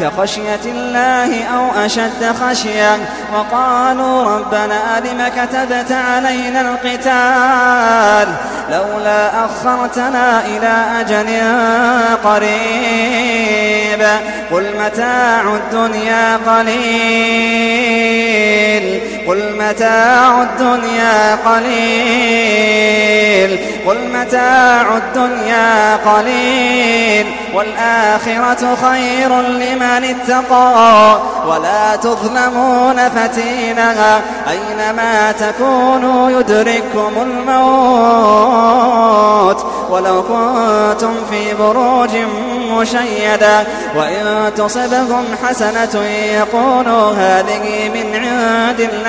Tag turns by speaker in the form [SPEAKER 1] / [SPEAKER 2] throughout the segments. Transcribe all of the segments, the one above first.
[SPEAKER 1] كخشية الله أو أشد خشية وقالوا ربنا لم كتبت علينا القتال لولا أخرتنا إلى أجل قريب قل متاع الدنيا قليل قل متاع الدنيا قليل. قل متاع الدنيا قليل. والآخرة خير لمن اتقى. ولا تظلمون فتيلا. أينما تكونوا يدرككم الموت. ولو كنتم في بروج مشيدة. وإن تصبهم حسنة يقولوا هذه من عند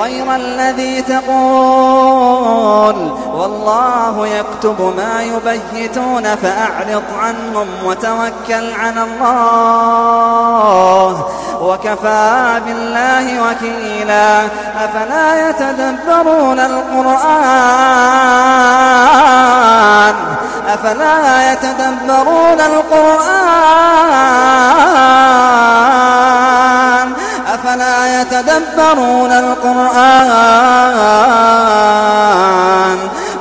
[SPEAKER 1] غير الذي تقول. والله يكتب ما يبيتون فأعرض عنهم وتوكل على الله. وكفى بالله وكيلا. أفلا يتدبرون القرآن؟ أفلا يتدبرون القرآن؟ أفلا يتدبرون القرآن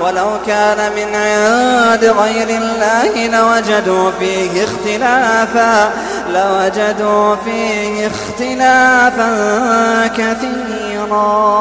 [SPEAKER 1] ولو كان من عند غير الله لوجدوا فيه اختلافا لوجدوا فيه اختلافا كثيرا.